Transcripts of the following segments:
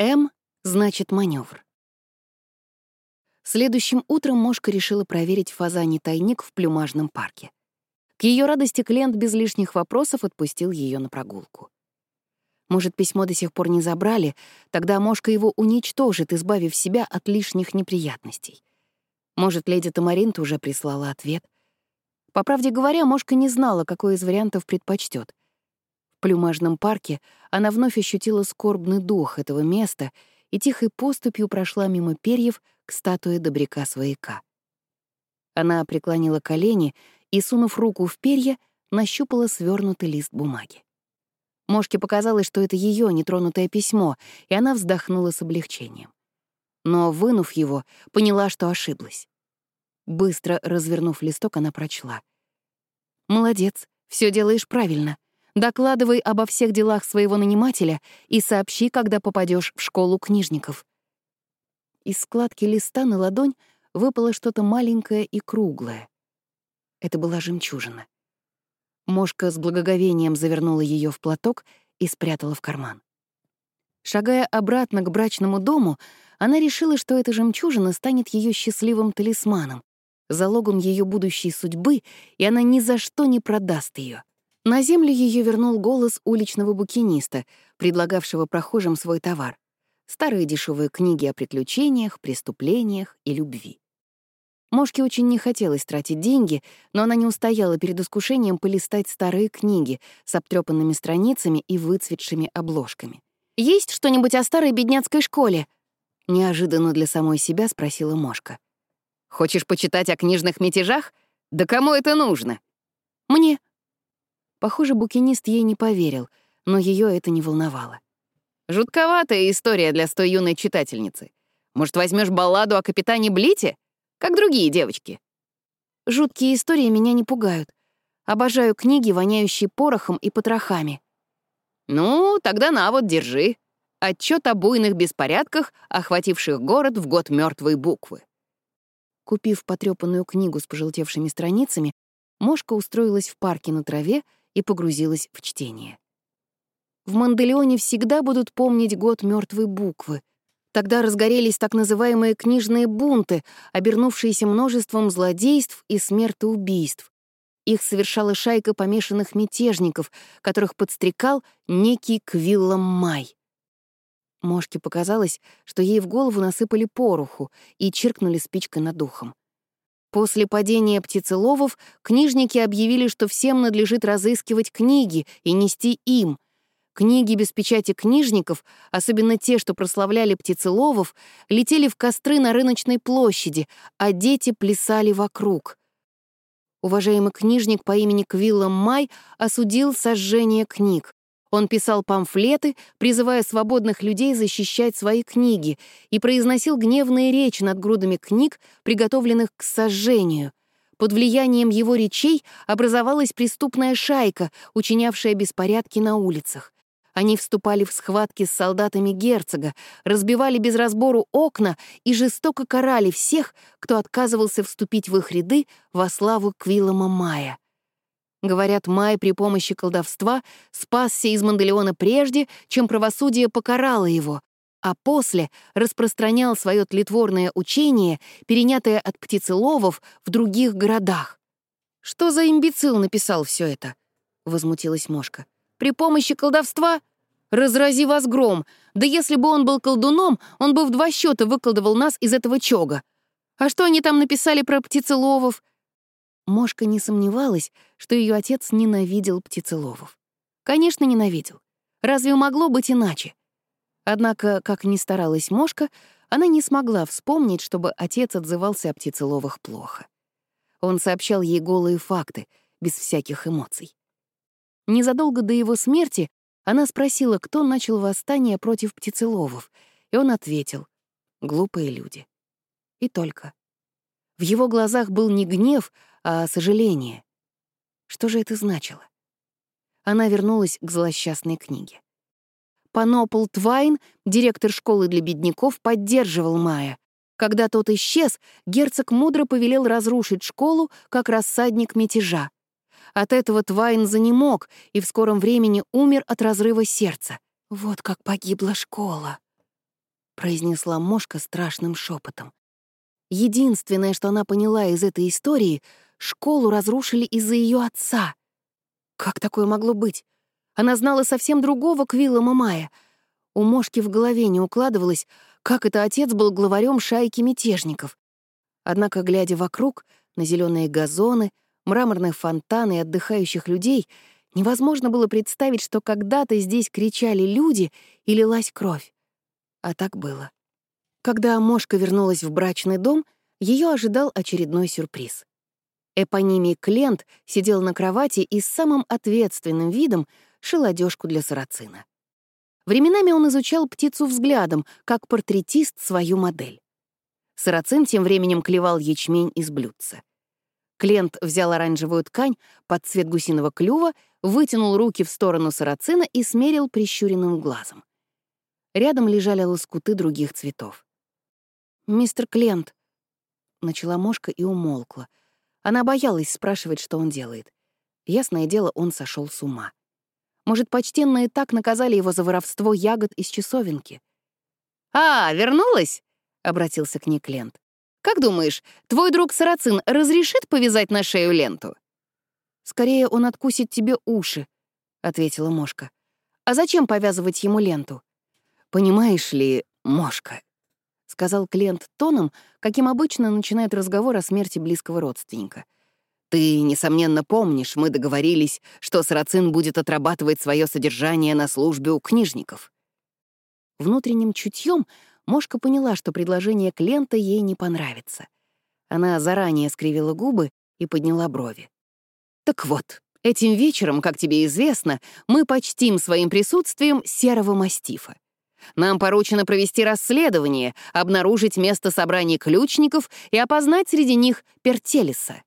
М значит маневр. Следующим утром Мошка решила проверить фазаний тайник в плюмажном парке. К ее радости клиент без лишних вопросов отпустил ее на прогулку. Может, письмо до сих пор не забрали, тогда Мошка его уничтожит, избавив себя от лишних неприятностей. Может, леди Тамаринт уже прислала ответ. По правде говоря, Мошка не знала, какой из вариантов предпочтет. Плюмажном парке она вновь ощутила скорбный дух этого места и тихой поступью прошла мимо перьев к статуе добряка-свояка. Она преклонила колени и, сунув руку в перья, нащупала свернутый лист бумаги. Мошке показалось, что это ее нетронутое письмо, и она вздохнула с облегчением. Но, вынув его, поняла, что ошиблась. Быстро развернув листок, она прочла. «Молодец, все делаешь правильно. Докладывай обо всех делах своего нанимателя и сообщи, когда попадешь в школу книжников». Из складки листа на ладонь выпало что-то маленькое и круглое. Это была жемчужина. Мошка с благоговением завернула ее в платок и спрятала в карман. Шагая обратно к брачному дому, она решила, что эта жемчужина станет ее счастливым талисманом, залогом ее будущей судьбы, и она ни за что не продаст ее. На землю ее вернул голос уличного букиниста, предлагавшего прохожим свой товар — старые дешевые книги о приключениях, преступлениях и любви. Мошке очень не хотелось тратить деньги, но она не устояла перед искушением полистать старые книги с обтрёпанными страницами и выцветшими обложками. «Есть что-нибудь о старой бедняцкой школе?» Неожиданно для самой себя спросила Мошка. «Хочешь почитать о книжных мятежах? Да кому это нужно?» «Мне». Похоже, букинист ей не поверил, но ее это не волновало. «Жутковатая история для стой юной читательницы. Может, возьмешь балладу о капитане Блите?» как другие девочки. Жуткие истории меня не пугают. Обожаю книги, воняющие порохом и потрохами. Ну, тогда на вот, держи. Отчет о буйных беспорядках, охвативших город в год мертвой буквы. Купив потрепанную книгу с пожелтевшими страницами, Мошка устроилась в парке на траве и погрузилась в чтение. В Манделеоне всегда будут помнить год мертвой буквы, Тогда разгорелись так называемые книжные бунты, обернувшиеся множеством злодейств и смертоубийств. Их совершала шайка помешанных мятежников, которых подстрекал некий Квиллом Май. Мошке показалось, что ей в голову насыпали пороху и чиркнули спичкой над духом. После падения птицеловов книжники объявили, что всем надлежит разыскивать книги и нести им — Книги без печати книжников, особенно те, что прославляли птицеловов, летели в костры на рыночной площади, а дети плясали вокруг. Уважаемый книжник по имени Квиллом Май осудил сожжение книг. Он писал памфлеты, призывая свободных людей защищать свои книги, и произносил гневные речи над грудами книг, приготовленных к сожжению. Под влиянием его речей образовалась преступная шайка, учинявшая беспорядки на улицах. Они вступали в схватки с солдатами герцога, разбивали без разбору окна и жестоко карали всех, кто отказывался вступить в их ряды во славу Квиллома Мая. Говорят, Май при помощи колдовства спасся из Манделеона прежде, чем правосудие покарало его, а после распространял свое тлетворное учение, перенятое от птицеловов в других городах. «Что за имбецил написал все это?» — возмутилась Мошка. При помощи колдовства? Разрази вас гром! Да если бы он был колдуном, он бы в два счета выколдовал нас из этого чога. А что они там написали про птицеловов?» Мошка не сомневалась, что ее отец ненавидел птицеловов. Конечно, ненавидел. Разве могло быть иначе? Однако, как ни старалась Мошка, она не смогла вспомнить, чтобы отец отзывался о птицеловых плохо. Он сообщал ей голые факты, без всяких эмоций. Незадолго до его смерти она спросила, кто начал восстание против птицеловов, и он ответил — глупые люди. И только. В его глазах был не гнев, а сожаление. Что же это значило? Она вернулась к злосчастной книге. Панопл Твайн, директор школы для бедняков, поддерживал Мая. Когда тот исчез, герцог мудро повелел разрушить школу как рассадник мятежа. От этого Твайн занемог и в скором времени умер от разрыва сердца. Вот как погибла школа. произнесла Мошка страшным шепотом. Единственное, что она поняла из этой истории, школу разрушили из-за ее отца. Как такое могло быть? Она знала совсем другого Квилла Мамая. У Мошки в голове не укладывалось, как это отец был главарем шайки мятежников. Однако, глядя вокруг, на зеленые газоны, мраморные фонтаны и отдыхающих людей, невозможно было представить, что когда-то здесь кричали люди и лилась кровь. А так было. Когда Мошка вернулась в брачный дом, ее ожидал очередной сюрприз. Эпонимий Клент сидел на кровати и с самым ответственным видом шил одежку для сарацина. Временами он изучал птицу взглядом, как портретист свою модель. Сарацин тем временем клевал ячмень из блюдца. Клент взял оранжевую ткань под цвет гусиного клюва, вытянул руки в сторону сарацина и смерил прищуренным глазом. Рядом лежали лоскуты других цветов. «Мистер Клент», — начала мошка и умолкла. Она боялась спрашивать, что он делает. Ясное дело, он сошел с ума. Может, почтенные так наказали его за воровство ягод из часовенки? «А, вернулась?» — обратился к ней Клент. «Как думаешь, твой друг Сарацин разрешит повязать на шею ленту?» «Скорее он откусит тебе уши», — ответила Мошка. «А зачем повязывать ему ленту?» «Понимаешь ли, Мошка», — сказал клиент тоном, каким обычно начинает разговор о смерти близкого родственника. «Ты, несомненно, помнишь, мы договорились, что Сарацин будет отрабатывать свое содержание на службе у книжников». Внутренним чутьем Мошка поняла, что предложение клиента ей не понравится. Она заранее скривила губы и подняла брови. «Так вот, этим вечером, как тебе известно, мы почтим своим присутствием серого мастифа. Нам поручено провести расследование, обнаружить место собрания ключников и опознать среди них Пертелиса.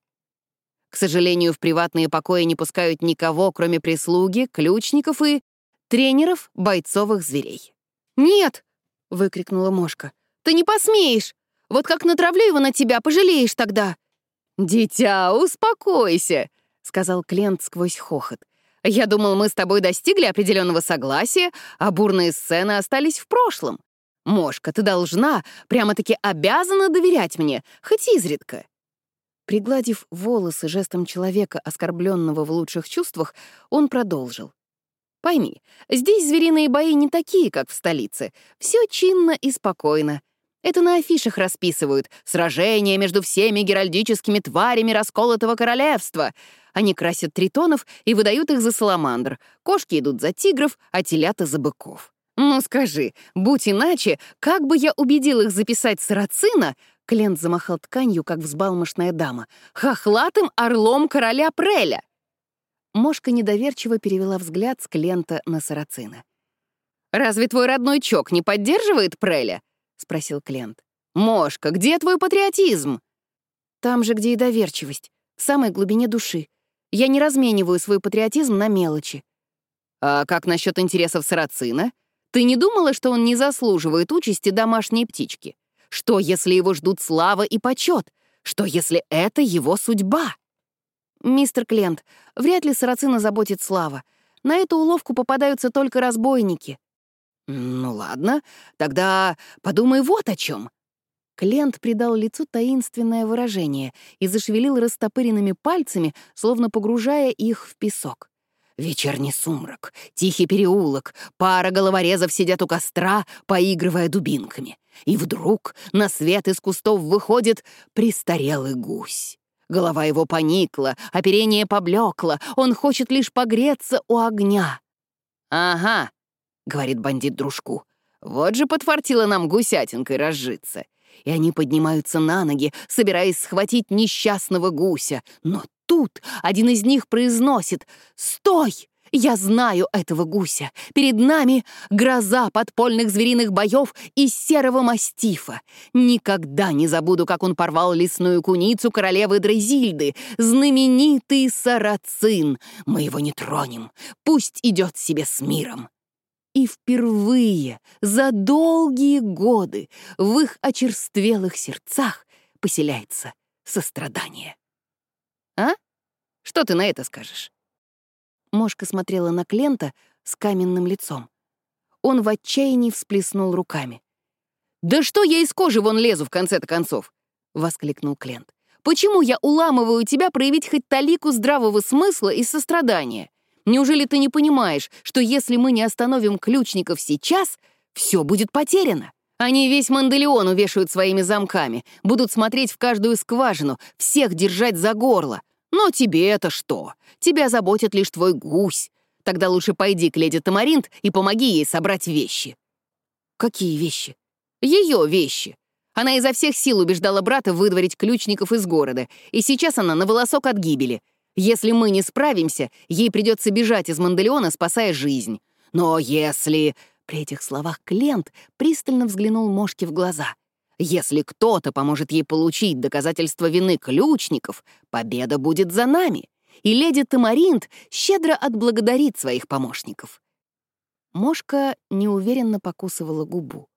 К сожалению, в приватные покои не пускают никого, кроме прислуги, ключников и тренеров бойцовых зверей. «Нет!» — выкрикнула Мошка. «Ты не посмеешь! Вот как натравлю его на тебя, пожалеешь тогда!» «Дитя, успокойся!» — сказал Клент сквозь хохот. Я думал, мы с тобой достигли определенного согласия, а бурные сцены остались в прошлом. Мошка, ты должна, прямо-таки обязана доверять мне, хоть изредка». Пригладив волосы жестом человека, оскорбленного в лучших чувствах, он продолжил. «Пойми, здесь звериные бои не такие, как в столице. Все чинно и спокойно. Это на афишах расписывают. Сражение между всеми геральдическими тварями расколотого королевства. Они красят тритонов и выдают их за саламандр. Кошки идут за тигров, а телята — за быков. Ну скажи, будь иначе, как бы я убедил их записать сарацина, Клент замахал тканью, как взбалмошная дама, хохлатым орлом короля Преля. Мошка недоверчиво перевела взгляд с Клента на сарацина. «Разве твой родной Чок не поддерживает Преля?» — спросил Клент. «Мошка, где твой патриотизм?» «Там же, где и доверчивость, в самой глубине души. Я не размениваю свой патриотизм на мелочи». «А как насчет интересов Сарацина? Ты не думала, что он не заслуживает участи домашней птички? Что, если его ждут слава и почет? Что, если это его судьба?» «Мистер Клент, вряд ли Сарацина заботит слава. На эту уловку попадаются только разбойники. «Ну ладно, тогда подумай вот о чем. Клент придал лицу таинственное выражение и зашевелил растопыренными пальцами, словно погружая их в песок. Вечерний сумрак, тихий переулок, пара головорезов сидят у костра, поигрывая дубинками. И вдруг на свет из кустов выходит престарелый гусь. Голова его поникла, оперение поблекло, он хочет лишь погреться у огня. «Ага, — говорит бандит дружку. «Вот же подфартило нам гусятинкой разжиться». И они поднимаются на ноги, собираясь схватить несчастного гуся. Но тут один из них произносит «Стой! Я знаю этого гуся. Перед нами гроза подпольных звериных боев из серого мастифа. Никогда не забуду, как он порвал лесную куницу королевы Дрейзильды, знаменитый сарацин. Мы его не тронем. Пусть идет себе с миром. И впервые за долгие годы в их очерствелых сердцах поселяется сострадание. А? Что ты на это скажешь? Мошка смотрела на Клента с каменным лицом. Он в отчаянии всплеснул руками. «Да что я из кожи вон лезу в конце-то концов?» — воскликнул Клент. «Почему я уламываю тебя проявить хоть талику здравого смысла и сострадания? Неужели ты не понимаешь, что если мы не остановим ключников сейчас, все будет потеряно? Они весь Манделеон увешают своими замками, будут смотреть в каждую скважину, всех держать за горло. Но тебе это что? Тебя заботит лишь твой гусь. Тогда лучше пойди к леди Тамаринт и помоги ей собрать вещи». «Какие вещи?» Ее вещи. Она изо всех сил убеждала брата выдворить ключников из города, и сейчас она на волосок от гибели. Если мы не справимся, ей придется бежать из Манделеона, спасая жизнь. Но если... При этих словах Клент пристально взглянул Мошке в глаза. «Если кто-то поможет ей получить доказательства вины ключников, победа будет за нами, и леди Тамаринт щедро отблагодарит своих помощников». Мошка неуверенно покусывала губу.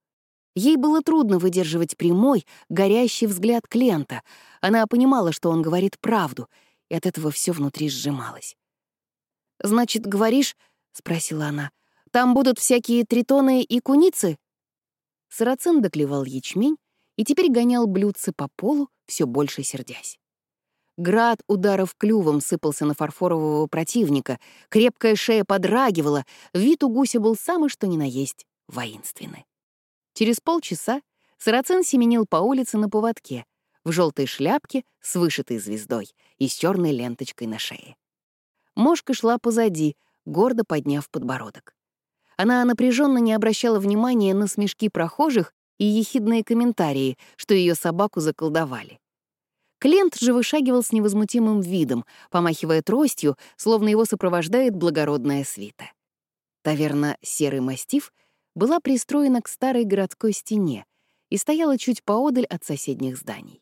Ей было трудно выдерживать прямой, горящий взгляд Клента. Она понимала, что он говорит правду, и от этого все внутри сжималось. «Значит, говоришь, — спросила она, — там будут всякие тритоны и куницы?» Сарацин доклевал ячмень и теперь гонял блюдце по полу, все больше сердясь. Град ударов клювом сыпался на фарфорового противника, крепкая шея подрагивала, вид у гуся был самый что ни на есть воинственный. Через полчаса Сарацин семенил по улице на поводке, в желтой шляпке с вышитой звездой и с черной ленточкой на шее. Мошка шла позади, гордо подняв подбородок. Она напряженно не обращала внимания на смешки прохожих и ехидные комментарии, что ее собаку заколдовали. Клент же вышагивал с невозмутимым видом, помахивая тростью, словно его сопровождает благородная свита. Таверна «Серый мастиф» была пристроена к старой городской стене и стояла чуть поодаль от соседних зданий.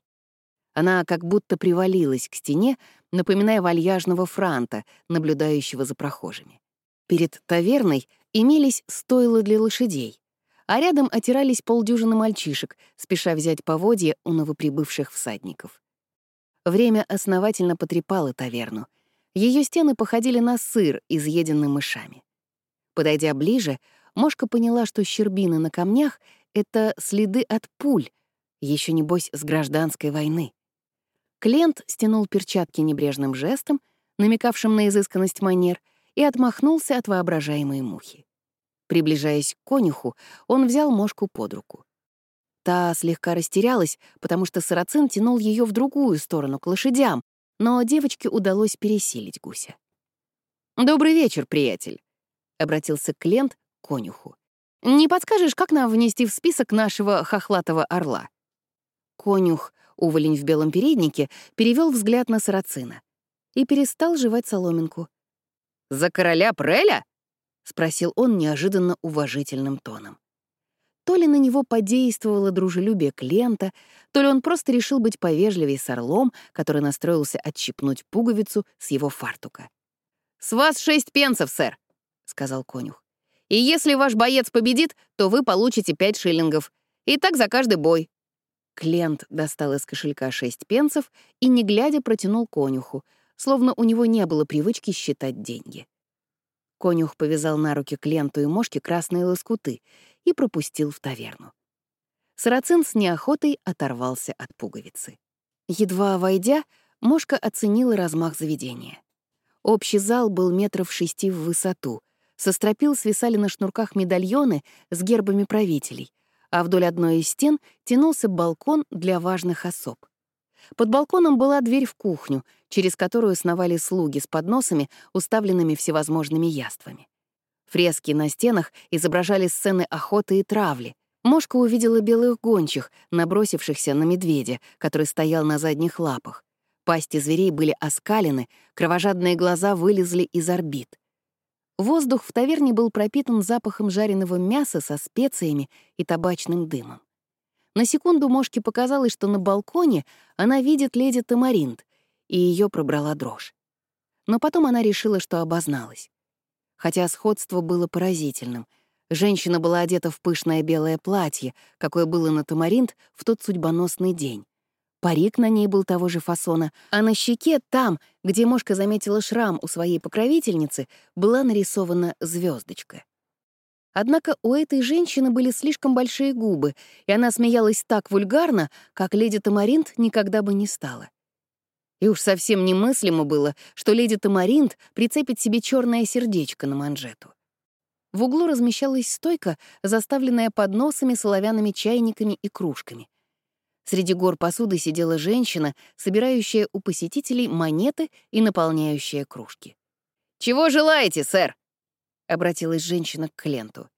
Она как будто привалилась к стене, напоминая вальяжного франта, наблюдающего за прохожими. Перед таверной имелись стойла для лошадей, а рядом отирались полдюжины мальчишек, спеша взять поводья у новоприбывших всадников. Время основательно потрепало таверну. Ее стены походили на сыр, изъеденный мышами. Подойдя ближе, Мошка поняла, что щербины на камнях — это следы от пуль, еще небось с гражданской войны. Клент стянул перчатки небрежным жестом, намекавшим на изысканность манер, и отмахнулся от воображаемой мухи. Приближаясь к конюху, он взял Мошку под руку. Та слегка растерялась, потому что сарацин тянул ее в другую сторону, к лошадям, но девочке удалось пересилить гуся. «Добрый вечер, приятель», — обратился Клент конюху. «Не подскажешь, как нам внести в список нашего хохлатого орла?» Конюх, уволень в белом переднике, перевел взгляд на сарацина и перестал жевать соломинку. «За короля Преля?» — спросил он неожиданно уважительным тоном. То ли на него подействовало дружелюбие Клента, то ли он просто решил быть повежливее с орлом, который настроился отщипнуть пуговицу с его фартука. «С вас шесть пенсов, сэр», — сказал конюх. И если ваш боец победит, то вы получите пять шиллингов. И так за каждый бой». Клент достал из кошелька шесть пенсов и, не глядя, протянул конюху, словно у него не было привычки считать деньги. Конюх повязал на руки Кленту и Мошке красные лоскуты и пропустил в таверну. Сарацин с неохотой оторвался от пуговицы. Едва войдя, Мошка оценила размах заведения. Общий зал был метров шести в высоту — со стропил свисали на шнурках медальоны с гербами правителей, а вдоль одной из стен тянулся балкон для важных особ. Под балконом была дверь в кухню, через которую сновали слуги с подносами, уставленными всевозможными яствами. Фрески на стенах изображали сцены охоты и травли. Мошка увидела белых гончих, набросившихся на медведя, который стоял на задних лапах. Пасти зверей были оскалены, кровожадные глаза вылезли из орбит. Воздух в таверне был пропитан запахом жареного мяса со специями и табачным дымом. На секунду Мошке показалось, что на балконе она видит леди Тамаринт, и ее пробрала дрожь. Но потом она решила, что обозналась. Хотя сходство было поразительным. Женщина была одета в пышное белое платье, какое было на Тамаринт в тот судьбоносный день. Парик на ней был того же фасона, а на щеке, там, где Мошка заметила шрам у своей покровительницы, была нарисована звездочка. Однако у этой женщины были слишком большие губы, и она смеялась так вульгарно, как леди Тамаринт никогда бы не стала. И уж совсем немыслимо было, что леди Тамаринт прицепит себе черное сердечко на манжету. В углу размещалась стойка, заставленная подносами, соловянными чайниками и кружками. Среди гор посуды сидела женщина, собирающая у посетителей монеты и наполняющая кружки. «Чего желаете, сэр?» — обратилась женщина к клиенту.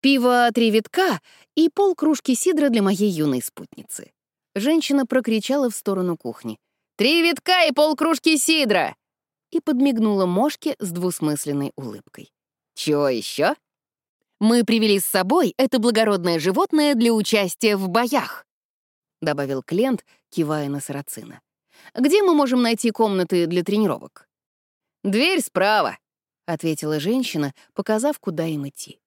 «Пиво три витка и полкружки сидра для моей юной спутницы». Женщина прокричала в сторону кухни. «Три витка и полкружки сидра!» и подмигнула Мошке с двусмысленной улыбкой. «Чего еще?» «Мы привели с собой это благородное животное для участия в боях», — добавил Клент, кивая на сарацина. «Где мы можем найти комнаты для тренировок?» «Дверь справа», — ответила женщина, показав, куда им идти.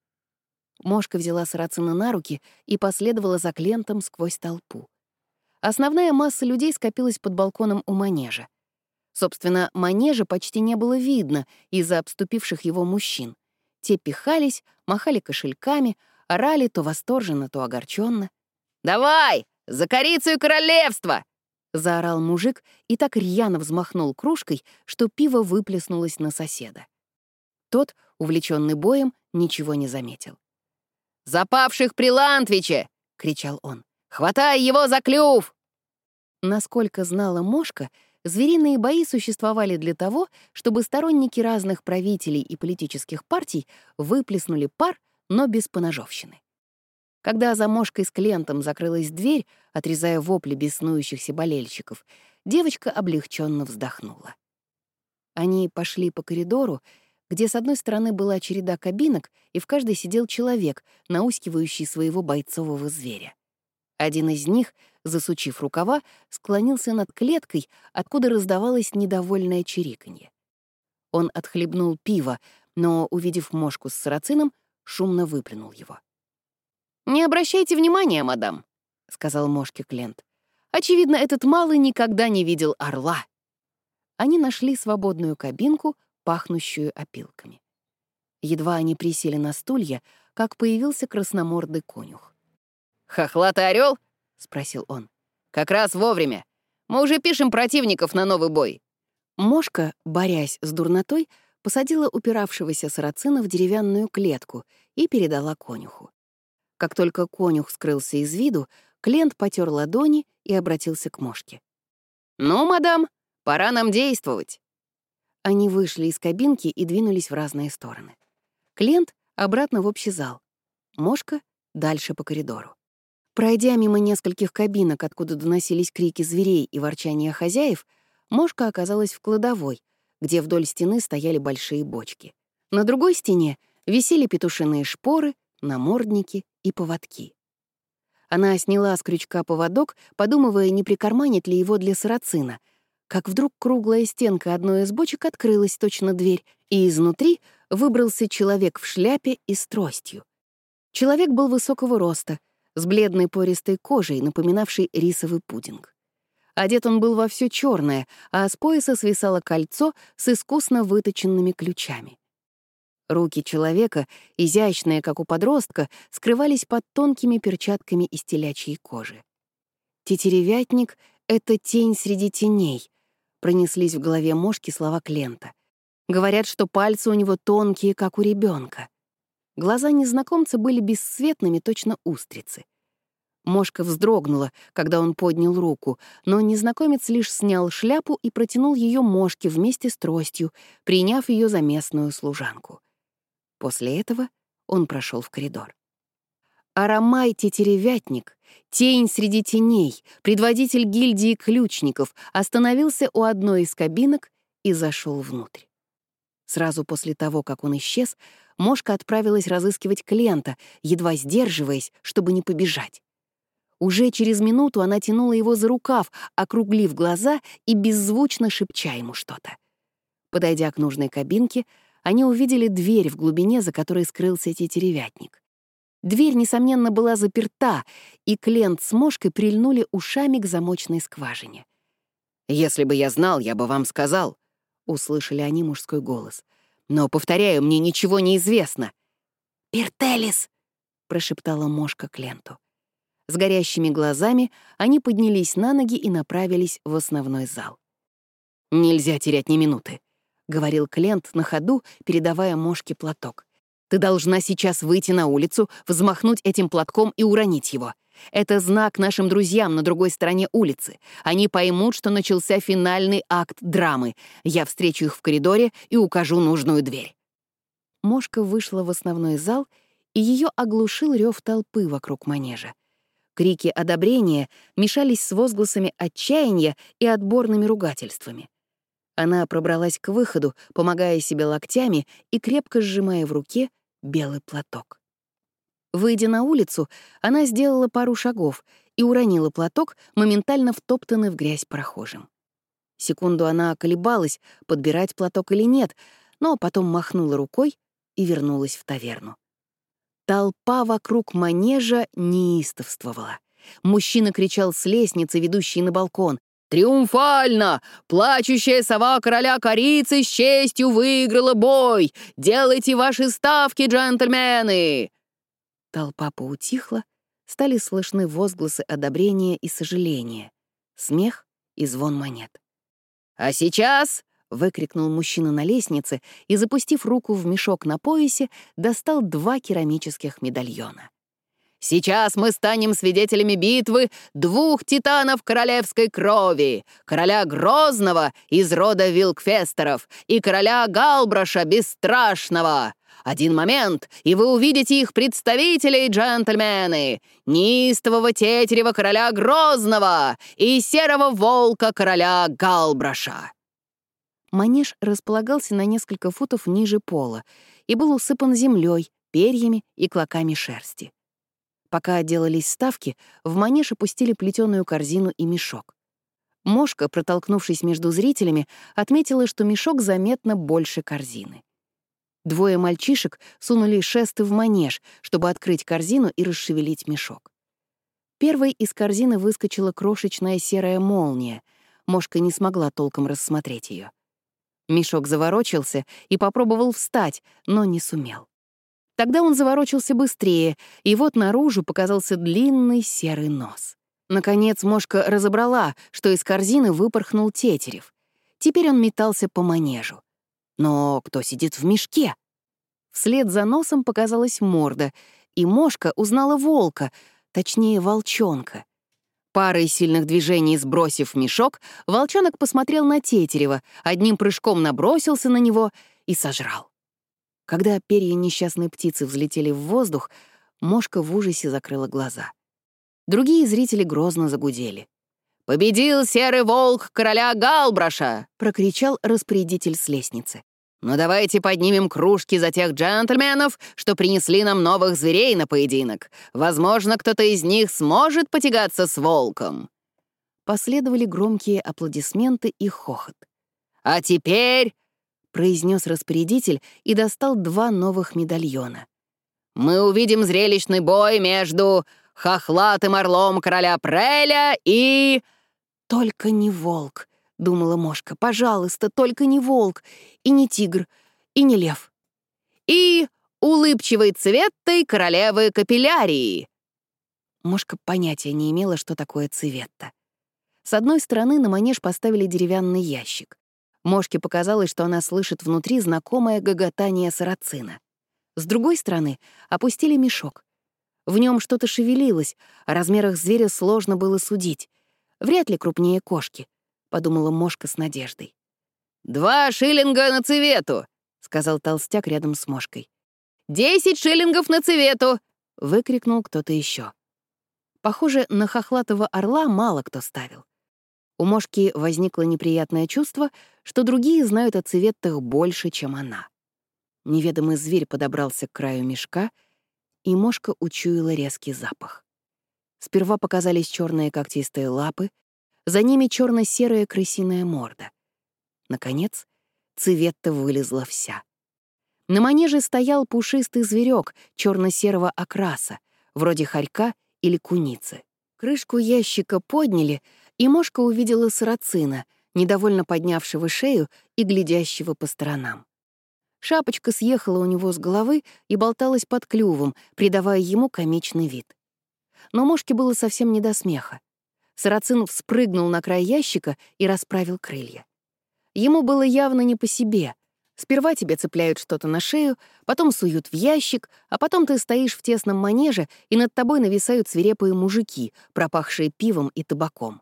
Мошка взяла Сарацина на руки и последовала за Клентом сквозь толпу. Основная масса людей скопилась под балконом у манежа. Собственно, манежа почти не было видно из-за обступивших его мужчин. Те пихались, махали кошельками, орали то восторженно, то огорченно. «Давай! За корицу и королевство!» — заорал мужик и так рьяно взмахнул кружкой, что пиво выплеснулось на соседа. Тот, увлеченный боем, ничего не заметил. «Запавших при Лантвиче!» — кричал он. «Хватай его за клюв!» Насколько знала Мошка, звериные бои существовали для того, чтобы сторонники разных правителей и политических партий выплеснули пар, но без поножовщины. Когда за с клиентом закрылась дверь, отрезая вопли беснующихся болельщиков, девочка облегченно вздохнула. Они пошли по коридору, где с одной стороны была череда кабинок, и в каждой сидел человек, наускивающий своего бойцового зверя. Один из них, засучив рукава, склонился над клеткой, откуда раздавалось недовольное чириканье. Он отхлебнул пиво, но, увидев мошку с сарацином, шумно выплюнул его. «Не обращайте внимания, мадам», — сказал мошке Клент. «Очевидно, этот малый никогда не видел орла». Они нашли свободную кабинку, пахнущую опилками. Едва они присели на стулья, как появился красномордый конюх. «Хохлатый орел? спросил он. «Как раз вовремя. Мы уже пишем противников на новый бой». Мошка, борясь с дурнотой, посадила упиравшегося сарацина в деревянную клетку и передала конюху. Как только конюх скрылся из виду, Клент потер ладони и обратился к Мошке. «Ну, мадам, пора нам действовать». Они вышли из кабинки и двинулись в разные стороны. Клент — обратно в общий зал. Мошка — дальше по коридору. Пройдя мимо нескольких кабинок, откуда доносились крики зверей и ворчание хозяев, Мошка оказалась в кладовой, где вдоль стены стояли большие бочки. На другой стене висели петушиные шпоры, намордники и поводки. Она сняла с крючка поводок, подумывая, не прикарманит ли его для сарацина — как вдруг круглая стенка одной из бочек открылась, точно дверь, и изнутри выбрался человек в шляпе и с тростью. Человек был высокого роста, с бледной пористой кожей, напоминавшей рисовый пудинг. Одет он был во все черное, а с пояса свисало кольцо с искусно выточенными ключами. Руки человека, изящные, как у подростка, скрывались под тонкими перчатками из телячьей кожи. Тетеревятник — это тень среди теней, Пронеслись в голове мошки слова Клента. Говорят, что пальцы у него тонкие, как у ребенка. Глаза незнакомца были бесцветными, точно устрицы. Мошка вздрогнула, когда он поднял руку, но незнакомец лишь снял шляпу и протянул ее Мошке вместе с тростью, приняв ее за местную служанку. После этого он прошел в коридор. Арамай Тетеревятник, тень среди теней, предводитель гильдии ключников, остановился у одной из кабинок и зашел внутрь. Сразу после того, как он исчез, Мошка отправилась разыскивать клиента, едва сдерживаясь, чтобы не побежать. Уже через минуту она тянула его за рукав, округлив глаза и беззвучно шепча ему что-то. Подойдя к нужной кабинке, они увидели дверь в глубине, за которой скрылся тетеревятник. Дверь, несомненно, была заперта, и Клент с Мошкой прильнули ушами к замочной скважине. «Если бы я знал, я бы вам сказал», — услышали они мужской голос. «Но, повторяю, мне ничего не известно». «Пертелис!» — прошептала мошка Кленту. С горящими глазами они поднялись на ноги и направились в основной зал. «Нельзя терять ни минуты», — говорил Клент на ходу, передавая мошке платок. «Ты должна сейчас выйти на улицу, взмахнуть этим платком и уронить его. Это знак нашим друзьям на другой стороне улицы. Они поймут, что начался финальный акт драмы. Я встречу их в коридоре и укажу нужную дверь». Мошка вышла в основной зал, и ее оглушил рев толпы вокруг манежа. Крики одобрения мешались с возгласами отчаяния и отборными ругательствами. Она пробралась к выходу, помогая себе локтями и крепко сжимая в руке белый платок. Выйдя на улицу, она сделала пару шагов и уронила платок, моментально втоптанный в грязь прохожим. Секунду она колебалась, подбирать платок или нет, но потом махнула рукой и вернулась в таверну. Толпа вокруг манежа неистовствовала. Мужчина кричал с лестницы, ведущей на балкон. «Триумфально! Плачущая сова короля корицы с честью выиграла бой! Делайте ваши ставки, джентльмены!» Толпа поутихла, стали слышны возгласы одобрения и сожаления, смех и звон монет. «А сейчас!» — выкрикнул мужчина на лестнице и, запустив руку в мешок на поясе, достал два керамических медальона. Сейчас мы станем свидетелями битвы двух титанов королевской крови, короля Грозного из рода Вилкфестеров и короля Галбраша Бесстрашного. Один момент, и вы увидите их представителей, джентльмены, неистового тетерева короля Грозного и серого волка короля Галбраша. Манеж располагался на несколько футов ниже пола и был усыпан землей, перьями и клоками шерсти. Пока делались ставки, в манеж опустили плетеную корзину и мешок. Мошка, протолкнувшись между зрителями, отметила, что мешок заметно больше корзины. Двое мальчишек сунули шесты в манеж, чтобы открыть корзину и расшевелить мешок. Первой из корзины выскочила крошечная серая молния. Мошка не смогла толком рассмотреть ее. Мешок заворочился и попробовал встать, но не сумел. Тогда он заворочился быстрее, и вот наружу показался длинный серый нос. Наконец Мошка разобрала, что из корзины выпорхнул Тетерев. Теперь он метался по манежу. Но кто сидит в мешке? Вслед за носом показалась морда, и Мошка узнала волка, точнее, волчонка. Парой сильных движений сбросив мешок, волчонок посмотрел на Тетерева, одним прыжком набросился на него и сожрал. Когда перья несчастной птицы взлетели в воздух, Мошка в ужасе закрыла глаза. Другие зрители грозно загудели. «Победил серый волк короля Галбраша!» — прокричал распорядитель с лестницы. «Ну давайте поднимем кружки за тех джентльменов, что принесли нам новых зверей на поединок. Возможно, кто-то из них сможет потягаться с волком». Последовали громкие аплодисменты и хохот. «А теперь — произнес распорядитель и достал два новых медальона. «Мы увидим зрелищный бой между хохлатым орлом короля Преля и...» «Только не волк», — думала Мошка. «Пожалуйста, только не волк, и не тигр, и не лев». «И улыбчивой цветтой королевы капиллярии». Мошка понятия не имела, что такое цветта. С одной стороны на манеж поставили деревянный ящик. Мошке показалось, что она слышит внутри знакомое гоготание сарацина. С другой стороны опустили мешок. В нем что-то шевелилось, о размерах зверя сложно было судить. Вряд ли крупнее кошки, — подумала Мошка с надеждой. «Два шиллинга на цвету!» — сказал толстяк рядом с Мошкой. «Десять шиллингов на цвету!» — выкрикнул кто-то еще. Похоже, на хохлатого орла мало кто ставил. У Мошки возникло неприятное чувство, что другие знают о цветтах больше, чем она. Неведомый зверь подобрался к краю мешка, и Мошка учуяла резкий запах. Сперва показались черные когтистые лапы, за ними черно серая крысиная морда. Наконец, цветта вылезла вся. На манеже стоял пушистый зверек черно серого окраса, вроде хорька или куницы. Крышку ящика подняли — и Мошка увидела сарацина, недовольно поднявшего шею и глядящего по сторонам. Шапочка съехала у него с головы и болталась под клювом, придавая ему комичный вид. Но мошке было совсем не до смеха. Сарацин вспрыгнул на край ящика и расправил крылья. Ему было явно не по себе. Сперва тебе цепляют что-то на шею, потом суют в ящик, а потом ты стоишь в тесном манеже, и над тобой нависают свирепые мужики, пропахшие пивом и табаком.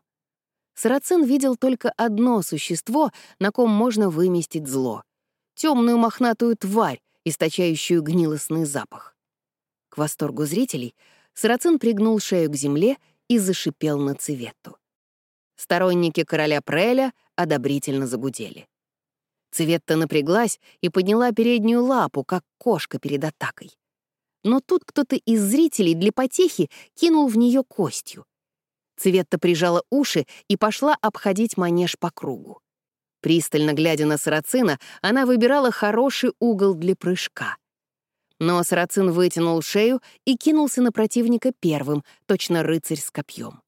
Сарацин видел только одно существо, на ком можно выместить зло — темную мохнатую тварь, источающую гнилостный запах. К восторгу зрителей Сарацин пригнул шею к земле и зашипел на цвету. Сторонники короля Преля одобрительно загудели. Цветта напряглась и подняла переднюю лапу, как кошка перед атакой. Но тут кто-то из зрителей для потехи кинул в нее костью. Цветта прижала уши и пошла обходить манеж по кругу. Пристально глядя на Сарацина, она выбирала хороший угол для прыжка. Но Сарацин вытянул шею и кинулся на противника первым, точно рыцарь с копьем.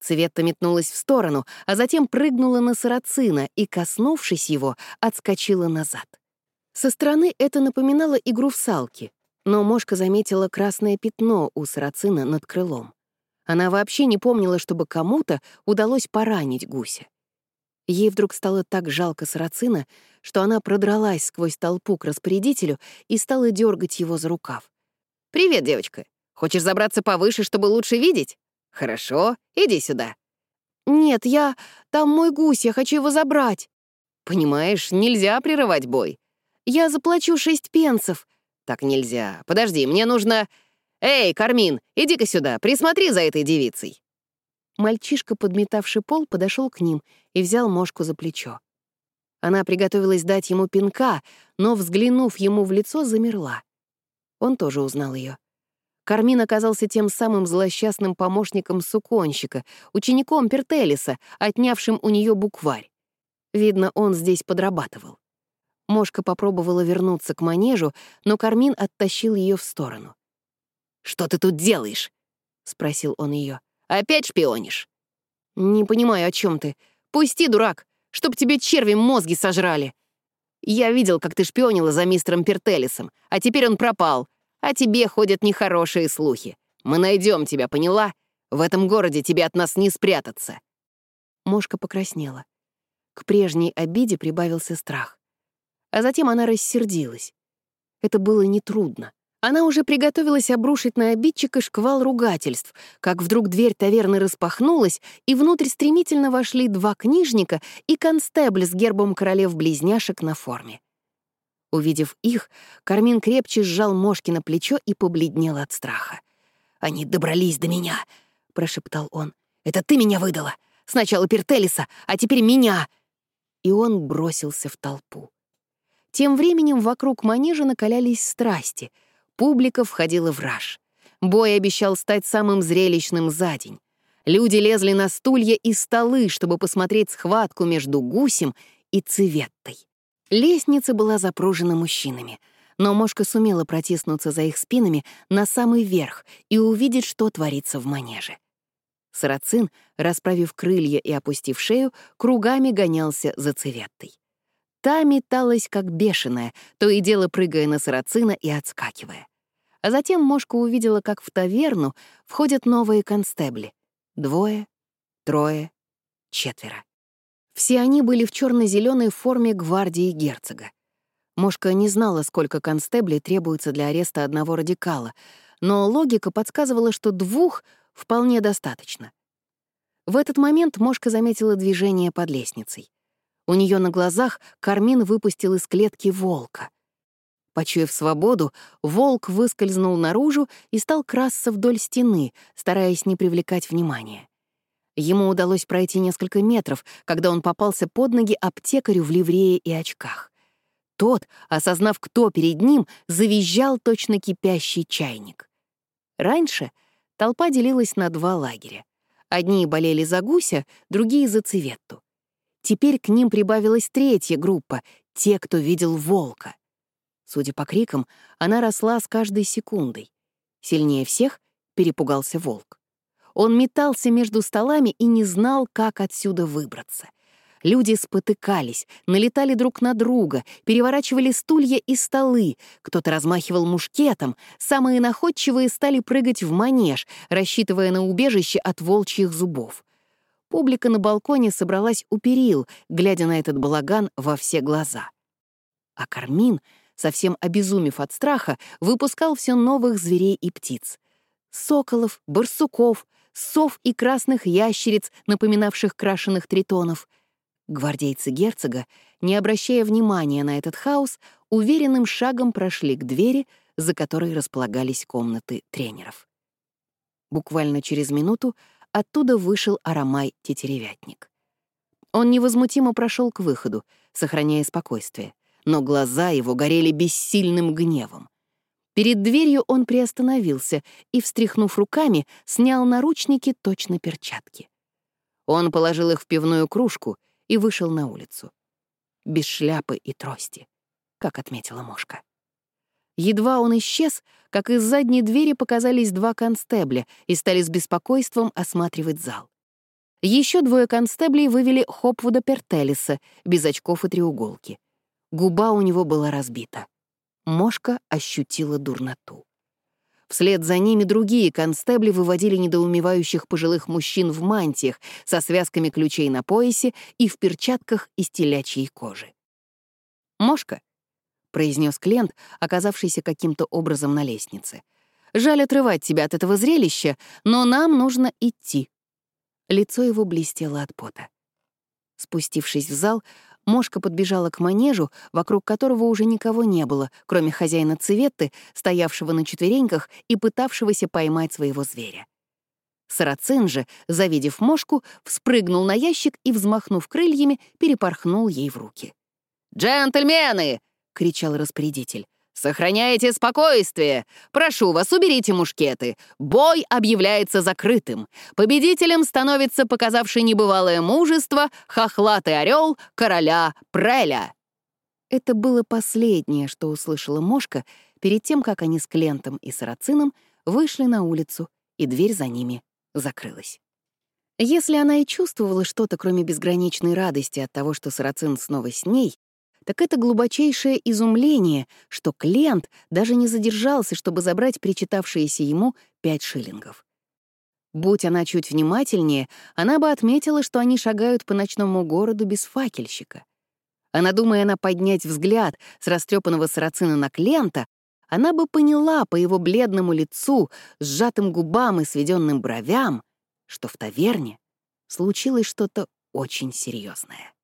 Цветта метнулась в сторону, а затем прыгнула на Сарацина и, коснувшись его, отскочила назад. Со стороны это напоминало игру в салки, но Мошка заметила красное пятно у Сарацина над крылом. Она вообще не помнила, чтобы кому-то удалось поранить гуся. Ей вдруг стало так жалко Сарацина, что она продралась сквозь толпу к распорядителю и стала дергать его за рукав. «Привет, девочка. Хочешь забраться повыше, чтобы лучше видеть? Хорошо, иди сюда». «Нет, я... Там мой гусь, я хочу его забрать». «Понимаешь, нельзя прерывать бой». «Я заплачу шесть пенсов». «Так нельзя. Подожди, мне нужно...» «Эй, Кармин, иди-ка сюда, присмотри за этой девицей». Мальчишка, подметавший пол, подошел к ним и взял Мошку за плечо. Она приготовилась дать ему пинка, но, взглянув ему в лицо, замерла. Он тоже узнал ее. Кармин оказался тем самым злосчастным помощником суконщика, учеником Пертелиса, отнявшим у нее букварь. Видно, он здесь подрабатывал. Мошка попробовала вернуться к манежу, но Кармин оттащил ее в сторону. «Что ты тут делаешь?» — спросил он ее. «Опять шпионишь?» «Не понимаю, о чем ты. Пусти, дурак, чтоб тебе черви мозги сожрали. Я видел, как ты шпионила за мистером Пертелисом, а теперь он пропал. А тебе ходят нехорошие слухи. Мы найдем тебя, поняла? В этом городе тебе от нас не спрятаться». Мошка покраснела. К прежней обиде прибавился страх. А затем она рассердилась. Это было нетрудно. Она уже приготовилась обрушить на обидчика шквал ругательств, как вдруг дверь таверны распахнулась, и внутрь стремительно вошли два книжника и констебль с гербом королев-близняшек на форме. Увидев их, Кармин крепче сжал Мошки на плечо и побледнел от страха. «Они добрались до меня», — прошептал он. «Это ты меня выдала! Сначала Пертелиса, а теперь меня!» И он бросился в толпу. Тем временем вокруг манежа накалялись страсти — Публика входила в раж. Бой обещал стать самым зрелищным за день. Люди лезли на стулья и столы, чтобы посмотреть схватку между гусем и цветтой. Лестница была запружена мужчинами, но Мошка сумела протиснуться за их спинами на самый верх и увидеть, что творится в манеже. Сарацин, расправив крылья и опустив шею, кругами гонялся за цветтой. Та металась, как бешеная, то и дело прыгая на сарацина и отскакивая. А затем Мошка увидела, как в таверну входят новые констебли. Двое, трое, четверо. Все они были в черно зеленой форме гвардии герцога. Мошка не знала, сколько констеблей требуется для ареста одного радикала, но логика подсказывала, что двух вполне достаточно. В этот момент Мошка заметила движение под лестницей. У нее на глазах Кармин выпустил из клетки волка. Почуяв свободу, волк выскользнул наружу и стал красться вдоль стены, стараясь не привлекать внимания. Ему удалось пройти несколько метров, когда он попался под ноги аптекарю в ливрее и очках. Тот, осознав, кто перед ним, завизжал точно кипящий чайник. Раньше толпа делилась на два лагеря. Одни болели за гуся, другие — за цветту. Теперь к ним прибавилась третья группа — те, кто видел волка. Судя по крикам, она росла с каждой секундой. Сильнее всех перепугался волк. Он метался между столами и не знал, как отсюда выбраться. Люди спотыкались, налетали друг на друга, переворачивали стулья и столы, кто-то размахивал мушкетом, самые находчивые стали прыгать в манеж, рассчитывая на убежище от волчьих зубов. Публика на балконе собралась у перил, глядя на этот балаган во все глаза. А Кармин, совсем обезумев от страха, выпускал все новых зверей и птиц. Соколов, барсуков, сов и красных ящериц, напоминавших крашеных тритонов — Гвардейцы герцога, не обращая внимания на этот хаос, уверенным шагом прошли к двери, за которой располагались комнаты тренеров. Буквально через минуту оттуда вышел Арамай Тетеревятник. Он невозмутимо прошел к выходу, сохраняя спокойствие, но глаза его горели бессильным гневом. Перед дверью он приостановился и, встряхнув руками, снял наручники точно перчатки. Он положил их в пивную кружку — и вышел на улицу. Без шляпы и трости, как отметила Мошка. Едва он исчез, как из задней двери показались два констебля и стали с беспокойством осматривать зал. Еще двое констеблей вывели Хопвуда Пертелиса, без очков и треуголки. Губа у него была разбита. Мошка ощутила дурноту. Вслед за ними другие констебли выводили недоумевающих пожилых мужчин в мантиях со связками ключей на поясе и в перчатках из телячьей кожи. «Мошка», — произнес Клент, оказавшийся каким-то образом на лестнице. «Жаль отрывать тебя от этого зрелища, но нам нужно идти». Лицо его блестело от пота. Спустившись в зал, Мошка подбежала к манежу, вокруг которого уже никого не было, кроме хозяина Цветты, стоявшего на четвереньках и пытавшегося поймать своего зверя. Сарацин же, завидев Мошку, вспрыгнул на ящик и, взмахнув крыльями, перепорхнул ей в руки. «Джентльмены!» — кричал распорядитель. «Сохраняйте спокойствие! Прошу вас, уберите мушкеты! Бой объявляется закрытым! Победителем становится показавший небывалое мужество хохлатый орел короля Преля!» Это было последнее, что услышала Мошка перед тем, как они с Клентом и Сарацином вышли на улицу, и дверь за ними закрылась. Если она и чувствовала что-то, кроме безграничной радости от того, что Сарацин снова с ней, так это глубочайшее изумление, что клиент даже не задержался, чтобы забрать причитавшиеся ему пять шиллингов. Будь она чуть внимательнее, она бы отметила, что они шагают по ночному городу без факельщика. А надумая она поднять взгляд с растрепанного сарацина на клиента, она бы поняла по его бледному лицу, сжатым губам и сведенным бровям, что в таверне случилось что-то очень серьезное.